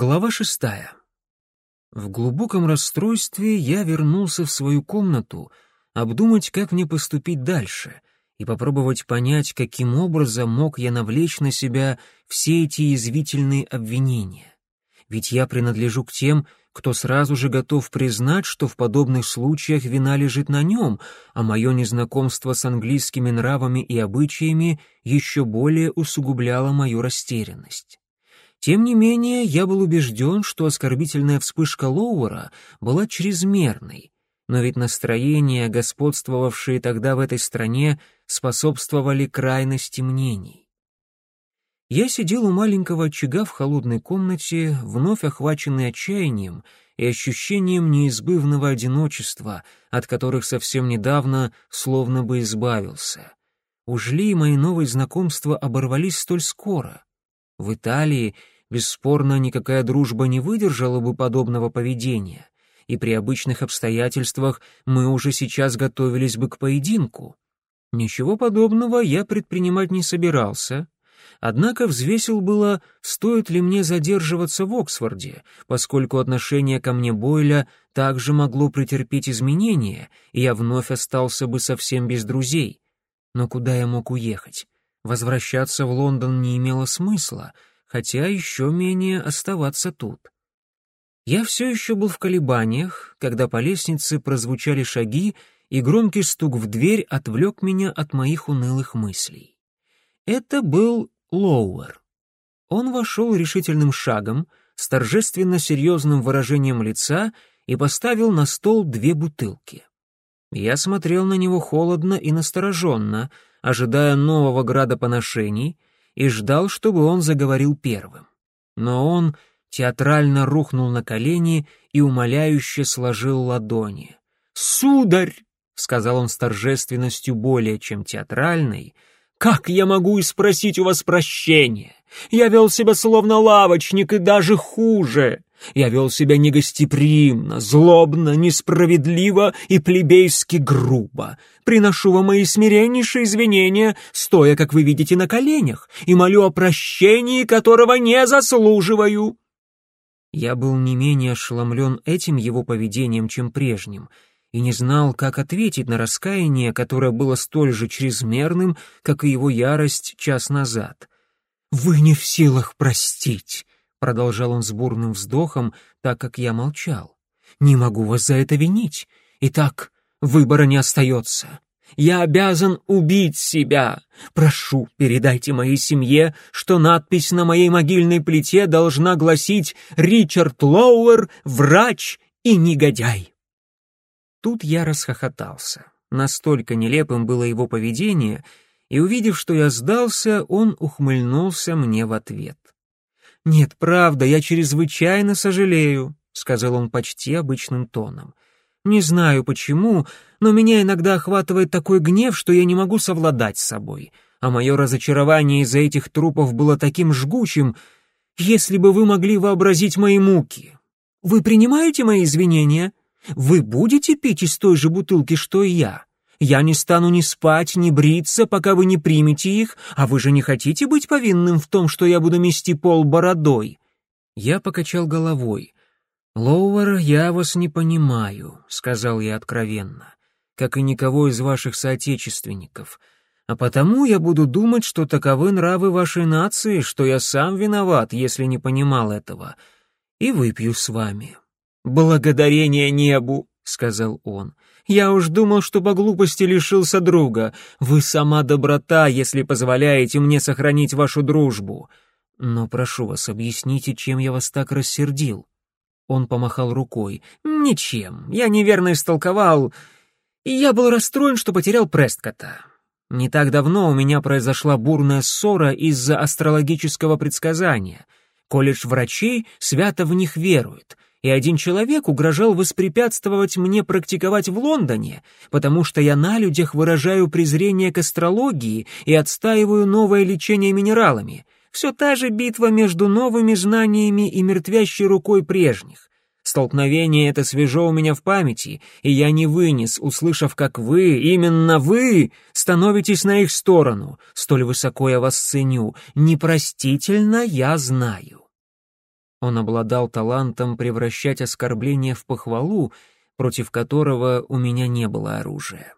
Глава шестая. В глубоком расстройстве я вернулся в свою комнату обдумать, как мне поступить дальше, и попробовать понять, каким образом мог я навлечь на себя все эти язвительные обвинения. Ведь я принадлежу к тем, кто сразу же готов признать, что в подобных случаях вина лежит на нем, а мое незнакомство с английскими нравами и обычаями еще более усугубляло мою растерянность. Тем не менее, я был убежден, что оскорбительная вспышка Лоуэра была чрезмерной, но ведь настроения, господствовавшие тогда в этой стране, способствовали крайности мнений. Я сидел у маленького очага в холодной комнате, вновь охваченный отчаянием и ощущением неизбывного одиночества, от которых совсем недавно словно бы избавился. Уж ли мои новые знакомства оборвались столь скоро? В Италии, бесспорно, никакая дружба не выдержала бы подобного поведения, и при обычных обстоятельствах мы уже сейчас готовились бы к поединку. Ничего подобного я предпринимать не собирался, однако взвесил было, стоит ли мне задерживаться в Оксфорде, поскольку отношение ко мне Бойля также могло претерпеть изменения, и я вновь остался бы совсем без друзей. Но куда я мог уехать? Возвращаться в Лондон не имело смысла, хотя еще менее оставаться тут. Я все еще был в колебаниях, когда по лестнице прозвучали шаги, и громкий стук в дверь отвлек меня от моих унылых мыслей. Это был Лоуэр. Он вошел решительным шагом, с торжественно серьезным выражением лица и поставил на стол две бутылки. Я смотрел на него холодно и настороженно, ожидая нового града поношений, и ждал, чтобы он заговорил первым. Но он театрально рухнул на колени и умоляюще сложил ладони. «Сударь!» — сказал он с торжественностью более чем театральной — как я могу и спросить у вас прощения? Я вел себя словно лавочник и даже хуже. Я вел себя негостеприимно, злобно, несправедливо и плебейски грубо. Приношу вам мои смиреннейшие извинения, стоя, как вы видите, на коленях, и молю о прощении, которого не заслуживаю». Я был не менее ошеломлен этим его поведением, чем прежним — и не знал, как ответить на раскаяние, которое было столь же чрезмерным, как и его ярость час назад. «Вы не в силах простить», — продолжал он с бурным вздохом, так как я молчал. «Не могу вас за это винить. Итак, выбора не остается. Я обязан убить себя. Прошу, передайте моей семье, что надпись на моей могильной плите должна гласить «Ричард Лоуэр, врач и негодяй». Тут я расхохотался. Настолько нелепым было его поведение, и, увидев, что я сдался, он ухмыльнулся мне в ответ. «Нет, правда, я чрезвычайно сожалею», — сказал он почти обычным тоном. «Не знаю почему, но меня иногда охватывает такой гнев, что я не могу совладать с собой, а мое разочарование из-за этих трупов было таким жгучим, если бы вы могли вообразить мои муки. Вы принимаете мои извинения?» Вы будете пить из той же бутылки, что и я? Я не стану ни спать, ни бриться, пока вы не примете их, а вы же не хотите быть повинным в том, что я буду мести пол бородой?» Я покачал головой. «Лоуэр, я вас не понимаю», — сказал я откровенно, «как и никого из ваших соотечественников. А потому я буду думать, что таковы нравы вашей нации, что я сам виноват, если не понимал этого, и выпью с вами». «Благодарение небу», — сказал он. «Я уж думал, что по глупости лишился друга. Вы сама доброта, если позволяете мне сохранить вашу дружбу. Но прошу вас, объясните, чем я вас так рассердил». Он помахал рукой. «Ничем. Я неверно истолковал. Я был расстроен, что потерял Престкота. Не так давно у меня произошла бурная ссора из-за астрологического предсказания. Колледж врачей свято в них верует и один человек угрожал воспрепятствовать мне практиковать в Лондоне, потому что я на людях выражаю презрение к астрологии и отстаиваю новое лечение минералами. Все та же битва между новыми знаниями и мертвящей рукой прежних. Столкновение это свежо у меня в памяти, и я не вынес, услышав, как вы, именно вы, становитесь на их сторону. Столь высоко я вас ценю. Непростительно я знаю. Он обладал талантом превращать оскорбление в похвалу, против которого у меня не было оружия.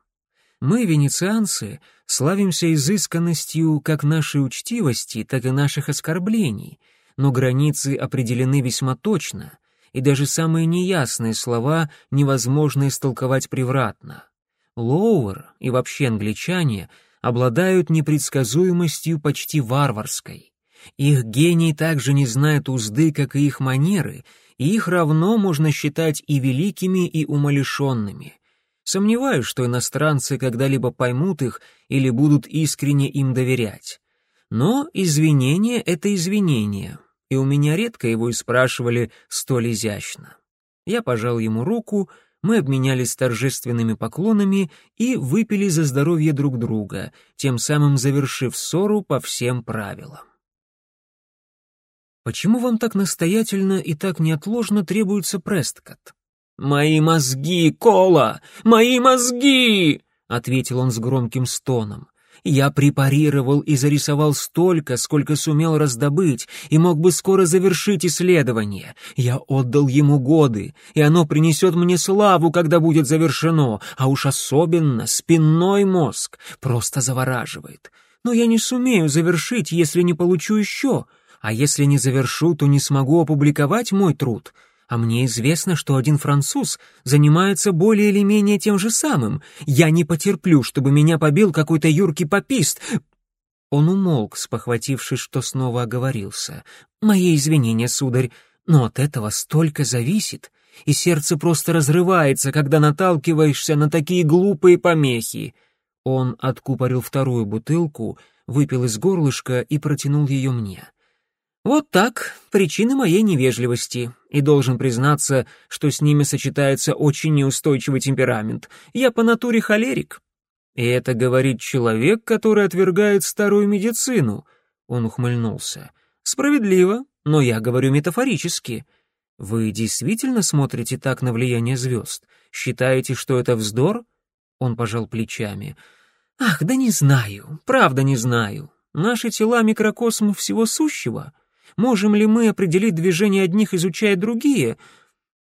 Мы, венецианцы, славимся изысканностью как нашей учтивости, так и наших оскорблений, но границы определены весьма точно, и даже самые неясные слова невозможно истолковать превратно. Лоуэр и вообще англичане обладают непредсказуемостью почти варварской. Их гений также не знает узды, как и их манеры, и их равно можно считать и великими, и умалишенными. Сомневаюсь, что иностранцы когда-либо поймут их или будут искренне им доверять. Но извинение — это извинение, и у меня редко его и спрашивали столь изящно. Я пожал ему руку, мы обменялись торжественными поклонами и выпили за здоровье друг друга, тем самым завершив ссору по всем правилам. «Почему вам так настоятельно и так неотложно требуется Престкот?» «Мои мозги, Кола! Мои мозги!» — ответил он с громким стоном. «Я препарировал и зарисовал столько, сколько сумел раздобыть, и мог бы скоро завершить исследование. Я отдал ему годы, и оно принесет мне славу, когда будет завершено, а уж особенно спинной мозг просто завораживает. Но я не сумею завершить, если не получу еще, а если не завершу, то не смогу опубликовать мой труд» а мне известно, что один француз занимается более или менее тем же самым. Я не потерплю, чтобы меня побил какой-то юркий попист». Он умолк, спохватившись, что снова оговорился. «Мои извинения, сударь, но от этого столько зависит, и сердце просто разрывается, когда наталкиваешься на такие глупые помехи». Он откупорил вторую бутылку, выпил из горлышка и протянул ее мне. Вот так, причины моей невежливости. И должен признаться, что с ними сочетается очень неустойчивый темперамент. Я по натуре холерик. И это говорит человек, который отвергает старую медицину. Он ухмыльнулся. Справедливо, но я говорю метафорически. Вы действительно смотрите так на влияние звезд? Считаете, что это вздор? Он пожал плечами. Ах, да не знаю, правда не знаю. Наши тела — микрокосм всего сущего. Можем ли мы определить движение одних, изучая другие?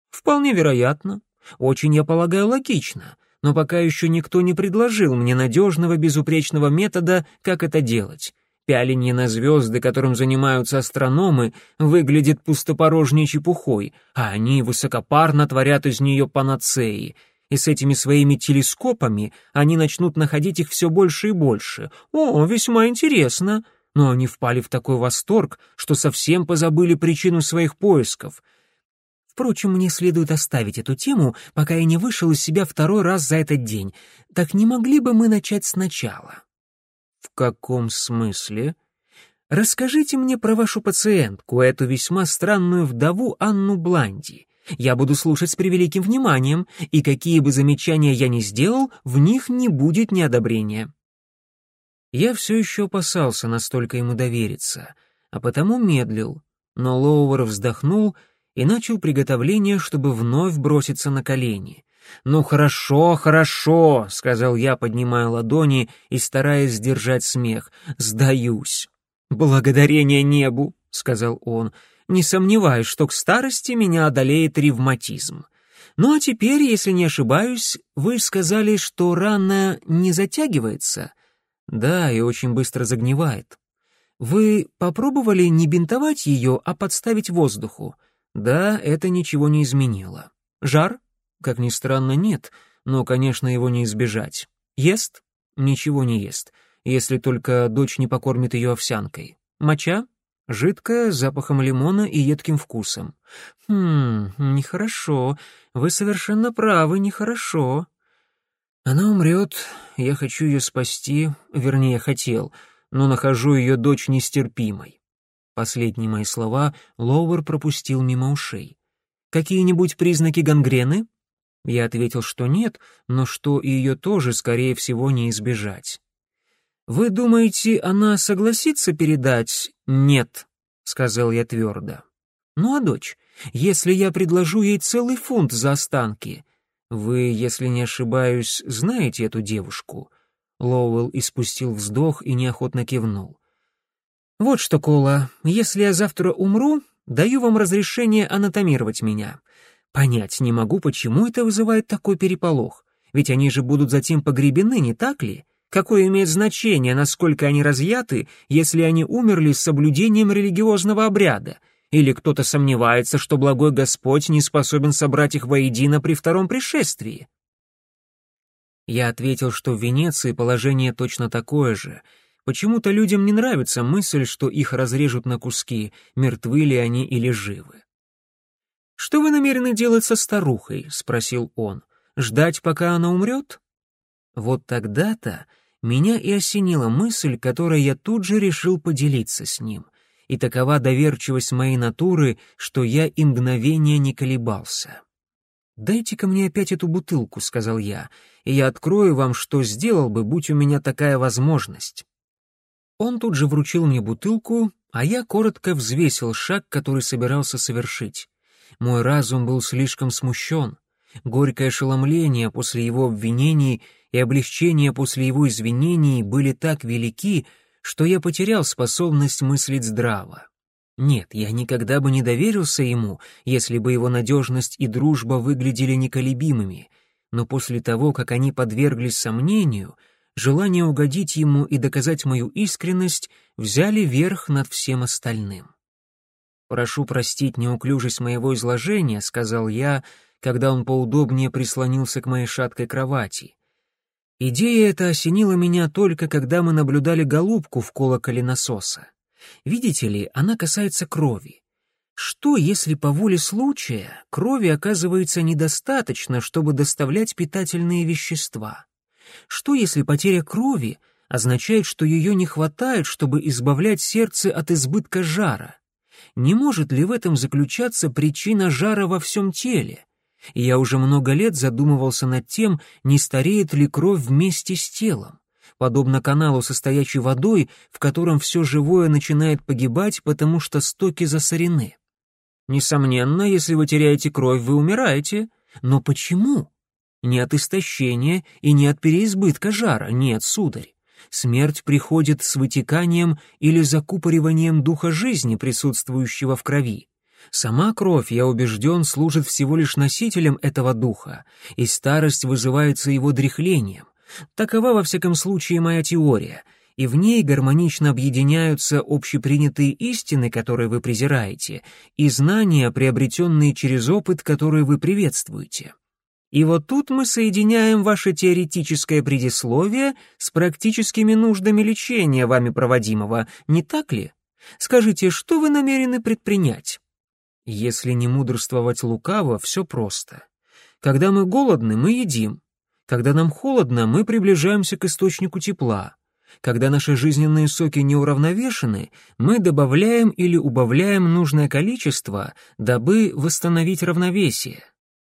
Вполне вероятно. Очень, я полагаю, логично. Но пока еще никто не предложил мне надежного, безупречного метода, как это делать. Пяление на звезды, которым занимаются астрономы, выглядит пустопорожней чепухой, а они высокопарно творят из нее панацеи. И с этими своими телескопами они начнут находить их все больше и больше. О, весьма интересно но они впали в такой восторг, что совсем позабыли причину своих поисков. Впрочем, мне следует оставить эту тему, пока я не вышел из себя второй раз за этот день. Так не могли бы мы начать сначала? В каком смысле? Расскажите мне про вашу пациентку, эту весьма странную вдову Анну Бланди. Я буду слушать с превеликим вниманием, и какие бы замечания я ни сделал, в них не будет неодобрения. Я все еще опасался настолько ему довериться, а потому медлил, но Лоуэр вздохнул и начал приготовление, чтобы вновь броситься на колени. «Ну хорошо, хорошо», — сказал я, поднимая ладони и стараясь сдержать смех, — «сдаюсь». «Благодарение небу», — сказал он, — «не сомневаюсь, что к старости меня одолеет ревматизм». «Ну а теперь, если не ошибаюсь, вы сказали, что рана не затягивается?» Да, и очень быстро загнивает. Вы попробовали не бинтовать ее, а подставить воздуху? Да, это ничего не изменило. Жар? Как ни странно, нет, но, конечно, его не избежать. Ест? Ничего не ест, если только дочь не покормит ее овсянкой. Моча? Жидкая, с запахом лимона и едким вкусом. Хм, нехорошо. Вы совершенно правы, нехорошо. Она умрет, я хочу ее спасти, вернее, хотел, но нахожу ее дочь нестерпимой. Последние мои слова Лоуэр пропустил мимо ушей. «Какие-нибудь признаки гангрены?» Я ответил, что нет, но что ее тоже, скорее всего, не избежать. «Вы думаете, она согласится передать?» «Нет», — сказал я твердо. «Ну а дочь, если я предложу ей целый фунт за останки, «Вы, если не ошибаюсь, знаете эту девушку?» Лоуэлл испустил вздох и неохотно кивнул. «Вот что, Кола, если я завтра умру, Даю вам разрешение анатомировать меня. Понять не могу, почему это вызывает такой переполох. Ведь они же будут затем погребены, не так ли? Какое имеет значение, насколько они разъяты, если они умерли с соблюдением религиозного обряда? Или кто-то сомневается, что благой Господь не способен собрать их воедино при втором пришествии? Я ответил, что в Венеции положение точно такое же. Почему-то людям не нравится мысль, что их разрежут на куски, мертвы ли они или живы. «Что вы намерены делать со старухой?» — спросил он. «Ждать, пока она умрет?» Вот тогда-то меня и осенила мысль, которой я тут же решил поделиться с ним. И такова доверчивость моей натуры, что я и мгновения не колебался. «Дайте-ка мне опять эту бутылку», — сказал я, «и я открою вам, что сделал бы, будь у меня такая возможность». Он тут же вручил мне бутылку, а я коротко взвесил шаг, который собирался совершить. Мой разум был слишком смущен. Горькое ошеломление после его обвинений и облегчение после его извинений были так велики, что я потерял способность мыслить здраво. Нет, я никогда бы не доверился ему, если бы его надежность и дружба выглядели неколебимыми, но после того, как они подверглись сомнению, желание угодить ему и доказать мою искренность взяли верх над всем остальным. «Прошу простить неуклюжесть моего изложения», — сказал я, когда он поудобнее прислонился к моей шаткой кровати. Идея эта осенила меня только, когда мы наблюдали голубку в колоколе насоса. Видите ли, она касается крови. Что, если по воле случая крови оказывается недостаточно, чтобы доставлять питательные вещества? Что, если потеря крови означает, что ее не хватает, чтобы избавлять сердце от избытка жара? Не может ли в этом заключаться причина жара во всем теле? Я уже много лет задумывался над тем, не стареет ли кровь вместе с телом подобно каналу со стоячей водой, в котором все живое начинает погибать, потому что стоки засорены. Несомненно, если вы теряете кровь, вы умираете. Но почему? Не от истощения и не от переизбытка жара, нет, сударь. Смерть приходит с вытеканием или закупориванием духа жизни, присутствующего в крови. Сама кровь, я убежден, служит всего лишь носителем этого духа, и старость вызывается его дряхлением. Такова, во всяком случае, моя теория, и в ней гармонично объединяются общепринятые истины, которые вы презираете, и знания, приобретенные через опыт, который вы приветствуете. И вот тут мы соединяем ваше теоретическое предисловие с практическими нуждами лечения вами проводимого, не так ли? Скажите, что вы намерены предпринять? Если не мудрствовать лукаво, все просто. Когда мы голодны, мы едим. Когда нам холодно, мы приближаемся к источнику тепла. Когда наши жизненные соки неуравновешены, мы добавляем или убавляем нужное количество, дабы восстановить равновесие.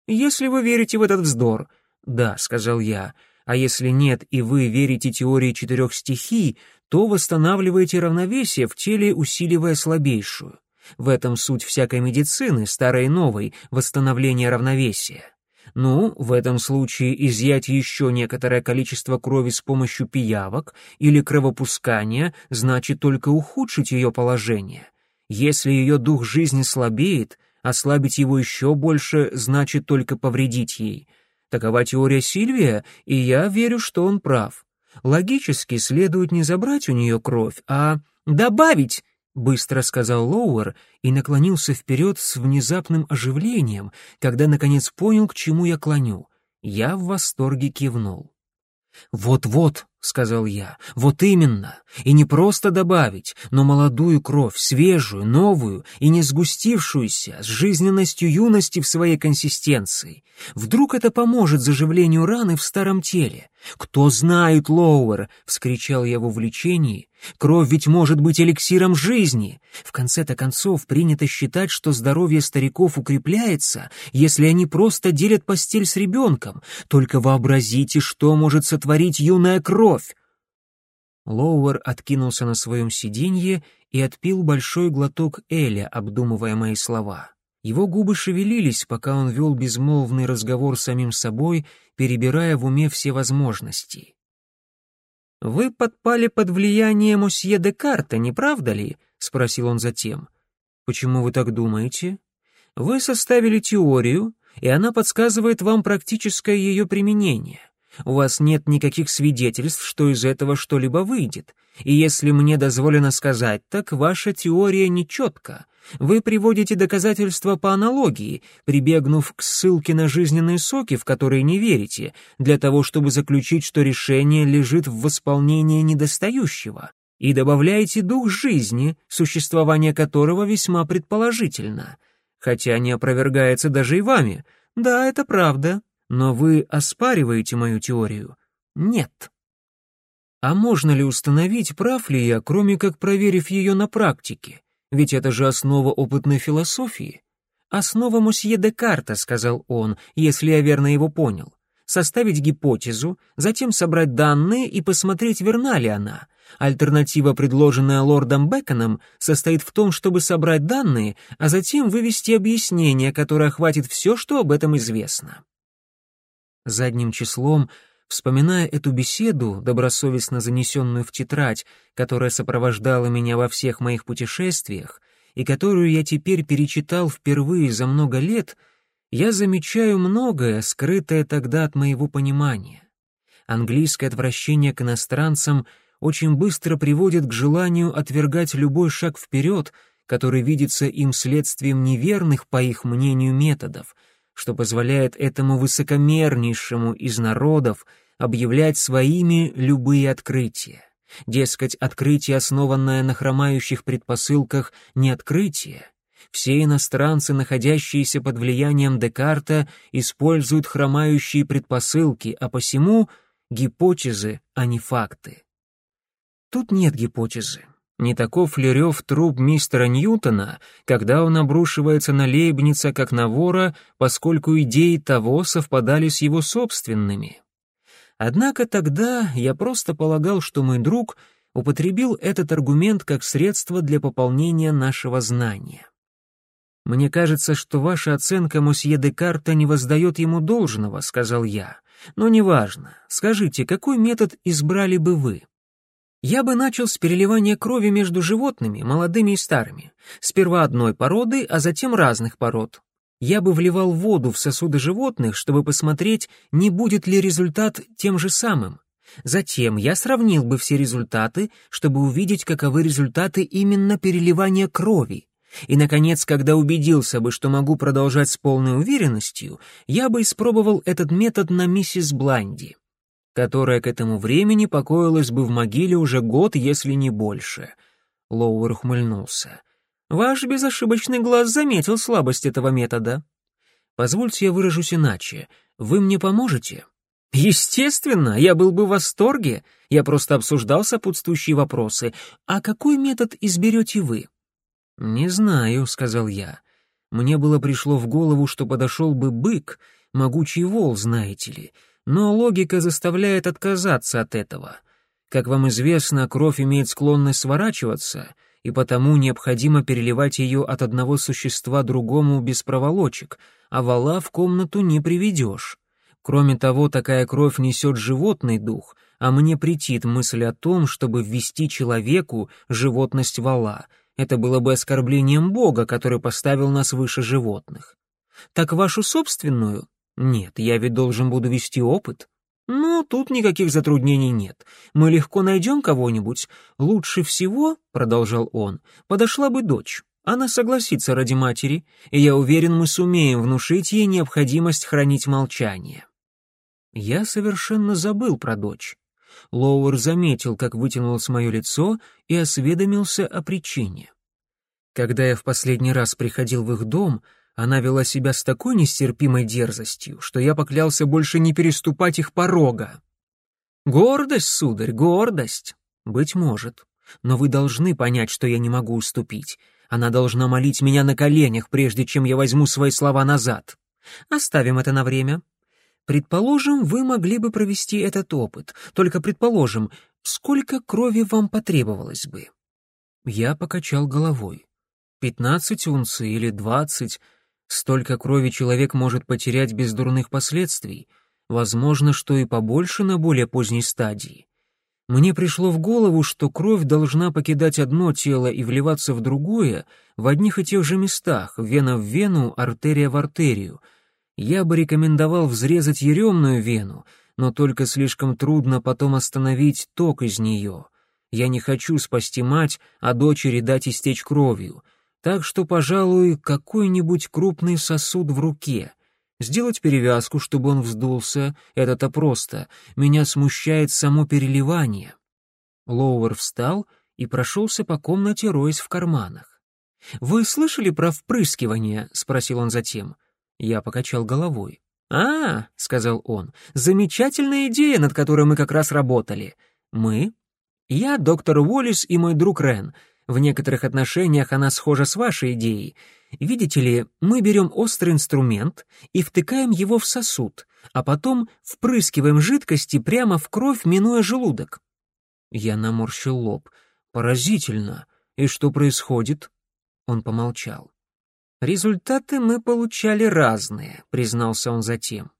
Если вы верите в этот вздор, да, сказал я, а если нет и вы верите теории четырех стихий, то восстанавливаете равновесие в теле, усиливая слабейшую. В этом суть всякой медицины, старой и новой, восстановление равновесия. Ну, в этом случае изъять еще некоторое количество крови с помощью пиявок или кровопускания значит только ухудшить ее положение. Если ее дух жизни слабеет, ослабить его еще больше значит только повредить ей. Такова теория Сильвия, и я верю, что он прав. Логически следует не забрать у нее кровь, а добавить — быстро сказал Лоуэр и наклонился вперед с внезапным оживлением, когда наконец понял, к чему я клоню. Я в восторге кивнул. «Вот-вот», — сказал я, — «вот именно. И не просто добавить, но молодую кровь, свежую, новую и не сгустившуюся, с жизненностью юности в своей консистенции. Вдруг это поможет заживлению раны в старом теле. «Кто знает, Лоуэр!» — вскричал я в увлечении. «Кровь ведь может быть эликсиром жизни!» В конце-то концов принято считать, что здоровье стариков укрепляется, если они просто делят постель с ребенком. Только вообразите, что может сотворить юная кровь!» Лоуэр откинулся на своем сиденье и отпил большой глоток Эля, обдумывая мои слова. Его губы шевелились, пока он вел безмолвный разговор с самим собой, перебирая в уме все возможности. «Вы подпали под влияние мосье Декарта, не правда ли?» — спросил он затем. Почему вы так думаете? Вы составили теорию, и она подсказывает вам практическое ее применение. У вас нет никаких свидетельств, что из этого что-либо выйдет. И если мне дозволено сказать так, ваша теория нечетка. Вы приводите доказательства по аналогии, прибегнув к ссылке на жизненные соки, в которые не верите, для того, чтобы заключить, что решение лежит в восполнении недостающего, и добавляете дух жизни, существование которого весьма предположительно, хотя не опровергается даже и вами. Да, это правда, но вы оспариваете мою теорию? Нет. А можно ли установить, прав ли я, кроме как проверив ее на практике? Ведь это же основа опытной философии. Основа мосье Декарта, сказал он, если я верно его понял. Составить гипотезу, затем собрать данные и посмотреть, верна ли она. Альтернатива, предложенная лордом Беконом, состоит в том, чтобы собрать данные, а затем вывести объяснение, которое охватит все, что об этом известно. Задним числом, вспоминая эту беседу, добросовестно занесенную в тетрадь, которая сопровождала меня во всех моих путешествиях, и которую я теперь перечитал впервые за много лет, я замечаю многое, скрытое тогда от моего понимания. Английское отвращение к иностранцам очень быстро приводит к желанию отвергать любой шаг вперед, который видится им следствием неверных, по их мнению, методов — что позволяет этому высокомернейшему из народов объявлять своими любые открытия. Дескать, открытие, основанное на хромающих предпосылках, не открытие. Все иностранцы, находящиеся под влиянием Декарта, используют хромающие предпосылки, а посему гипотезы, а не факты. Тут нет гипотезы. Не таков ли рев труп мистера Ньютона, когда он обрушивается на Лейбница как на вора, поскольку идеи того совпадали с его собственными? Однако тогда я просто полагал, что мой друг употребил этот аргумент как средство для пополнения нашего знания. «Мне кажется, что ваша оценка мосье Декарта не воздает ему должного», — сказал я. «Но неважно. Скажите, какой метод избрали бы вы?» Я бы начал с переливания крови между животными, молодыми и старыми. Сперва одной породы, а затем разных пород. Я бы вливал воду в сосуды животных, чтобы посмотреть, не будет ли результат тем же самым. Затем я сравнил бы все результаты, чтобы увидеть, каковы результаты именно переливания крови. И, наконец, когда убедился бы, что могу продолжать с полной уверенностью, я бы испробовал этот метод на миссис Бланди которая к этому времени покоилась бы в могиле уже год, если не больше. Лоуэр ухмыльнулся. «Ваш безошибочный глаз заметил слабость этого метода. Позвольте я выражусь иначе. Вы мне поможете?» «Естественно, я был бы в восторге. Я просто обсуждал сопутствующие вопросы. А какой метод изберете вы?» «Не знаю», — сказал я. «Мне было пришло в голову, что подошел бы бык, могучий вол, знаете ли, но логика заставляет отказаться от этого. Как вам известно, кровь имеет склонность сворачиваться, и потому необходимо переливать ее от одного существа другому без проволочек, а вала в комнату не приведешь. Кроме того, такая кровь несет животный дух, а мне претит мысль о том, чтобы ввести человеку животность вала. Это было бы оскорблением Бога, который поставил нас выше животных. Так вашу собственную нет, я ведь должен буду вести опыт. Ну, тут никаких затруднений нет. Мы легко найдем кого-нибудь. Лучше всего, продолжал он, подошла бы дочь. Она согласится ради матери, и я уверен, мы сумеем внушить ей необходимость хранить молчание. Я совершенно забыл про дочь. Лоуэр заметил, как вытянулось мое лицо, и осведомился о причине. Когда я в последний раз приходил в их дом, она вела себя с такой нестерпимой дерзостью, что я поклялся больше не переступать их порога. Гордость, сударь, гордость. Быть может. Но вы должны понять, что я не могу уступить. Она должна молить меня на коленях, прежде чем я возьму свои слова назад. Оставим это на время. Предположим, вы могли бы провести этот опыт. Только предположим, сколько крови вам потребовалось бы? Я покачал головой. Пятнадцать унций или двадцать, Столько крови человек может потерять без дурных последствий. Возможно, что и побольше на более поздней стадии. Мне пришло в голову, что кровь должна покидать одно тело и вливаться в другое в одних и тех же местах, вена в вену, артерия в артерию. Я бы рекомендовал взрезать еремную вену, но только слишком трудно потом остановить ток из нее. Я не хочу спасти мать, а дочери дать истечь кровью. Так что, пожалуй, какой-нибудь крупный сосуд в руке — Сделать перевязку, чтобы он вздулся, это-то просто. Меня смущает само переливание. Лоуэр встал и прошелся по комнате, роясь в карманах. «Вы слышали про впрыскивание?» — спросил он затем. Я покачал головой. «А, — сказал он, — замечательная идея, над которой мы как раз работали. Мы? Я, доктор Уоллес и мой друг Рен. В некоторых отношениях она схожа с вашей идеей. Видите ли, мы берем острый инструмент и втыкаем его в сосуд, а потом впрыскиваем жидкости прямо в кровь, минуя желудок. Я наморщил лоб. Поразительно. И что происходит? Он помолчал. Результаты мы получали разные, признался он затем.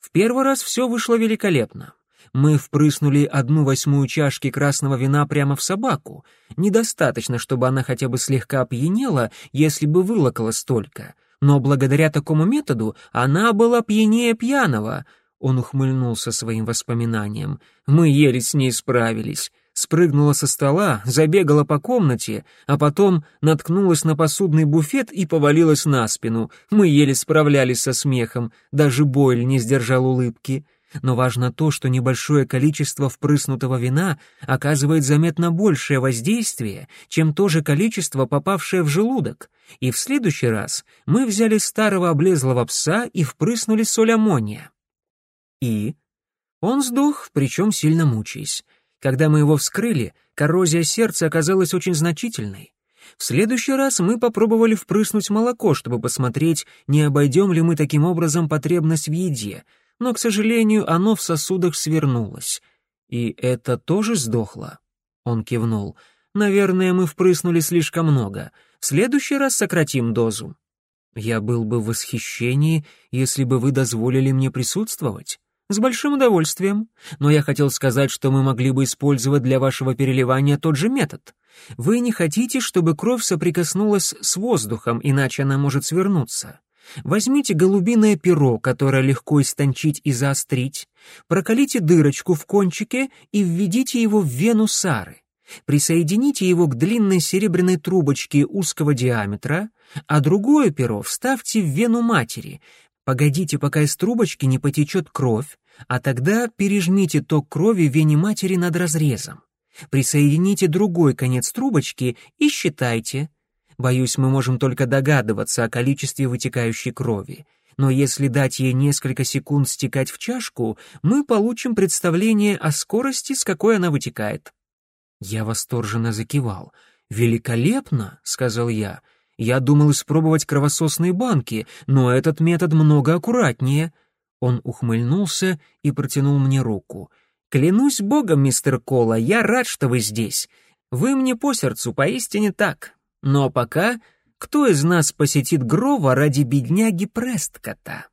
В первый раз все вышло великолепно. Мы впрыснули одну восьмую чашки красного вина прямо в собаку. Недостаточно, чтобы она хотя бы слегка опьянела, если бы вылокала столько. Но благодаря такому методу она была пьянее пьяного. Он ухмыльнулся своим воспоминанием. Мы еле с ней справились. Спрыгнула со стола, забегала по комнате, а потом наткнулась на посудный буфет и повалилась на спину. Мы еле справлялись со смехом, даже Бойль не сдержал улыбки но важно то, что небольшое количество впрыснутого вина оказывает заметно большее воздействие, чем то же количество, попавшее в желудок, и в следующий раз мы взяли старого облезлого пса и впрыснули соль аммония. И он сдох, причем сильно мучаясь. Когда мы его вскрыли, коррозия сердца оказалась очень значительной. В следующий раз мы попробовали впрыснуть молоко, чтобы посмотреть, не обойдем ли мы таким образом потребность в еде — но, к сожалению, оно в сосудах свернулось. И это тоже сдохло? Он кивнул. Наверное, мы впрыснули слишком много. В следующий раз сократим дозу. Я был бы в восхищении, если бы вы дозволили мне присутствовать. С большим удовольствием. Но я хотел сказать, что мы могли бы использовать для вашего переливания тот же метод. Вы не хотите, чтобы кровь соприкоснулась с воздухом, иначе она может свернуться. Возьмите голубиное перо, которое легко истончить и заострить, проколите дырочку в кончике и введите его в вену Сары. Присоедините его к длинной серебряной трубочке узкого диаметра, а другое перо вставьте в вену матери. Погодите, пока из трубочки не потечет кровь, а тогда пережмите ток крови в вене матери над разрезом. Присоедините другой конец трубочки и считайте — Боюсь, мы можем только догадываться о количестве вытекающей крови. Но если дать ей несколько секунд стекать в чашку, мы получим представление о скорости, с какой она вытекает. Я восторженно закивал. «Великолепно!» — сказал я. «Я думал испробовать кровососные банки, но этот метод много аккуратнее». Он ухмыльнулся и протянул мне руку. «Клянусь богом, мистер Кола, я рад, что вы здесь. Вы мне по сердцу, поистине так. Но пока кто из нас посетит Грова ради бедняги Престкота?